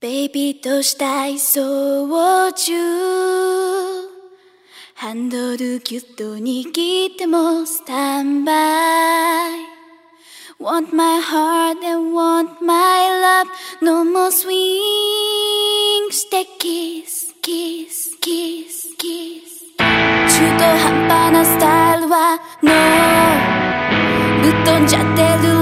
ベイビーとしたい操縦ハンドルギュッと握ってもスタンバイ Want my heart and want my love No more swings Take kiss, kiss, kiss, kiss 中途半端なスタイルは No ぶっ飛んじゃってる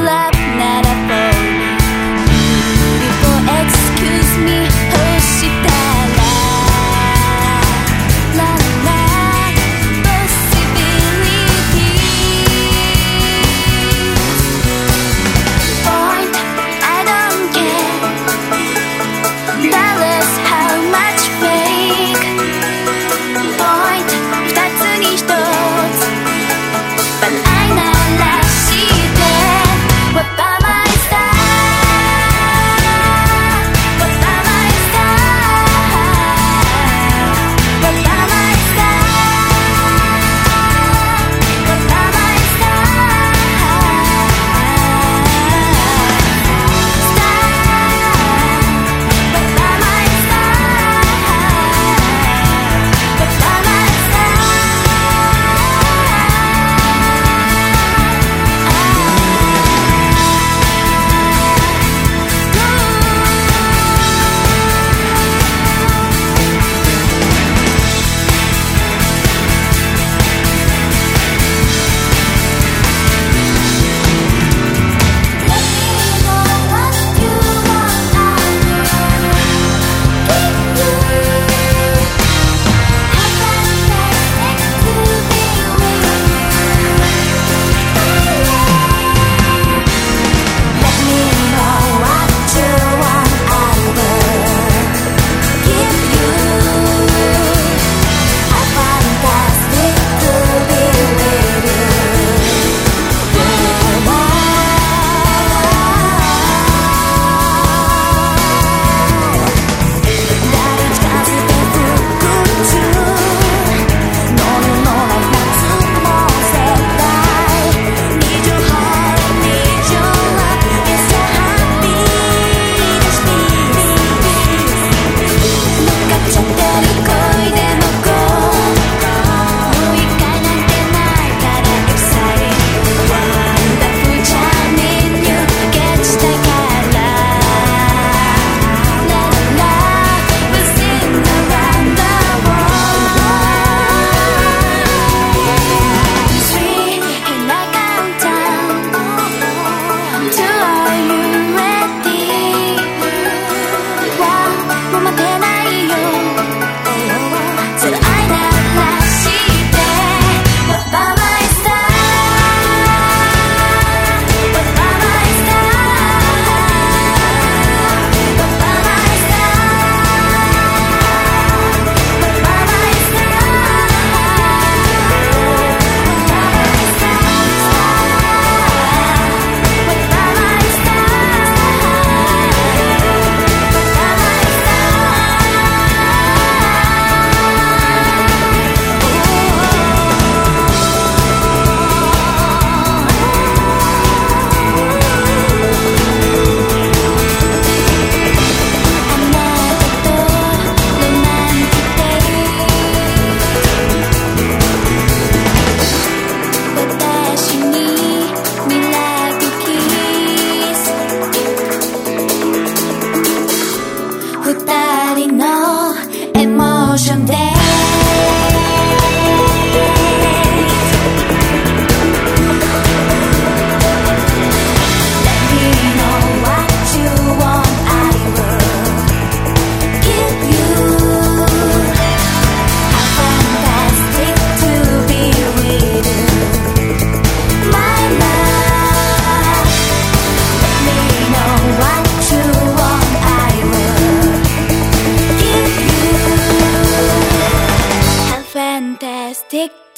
좀 돼.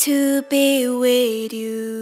to be with you.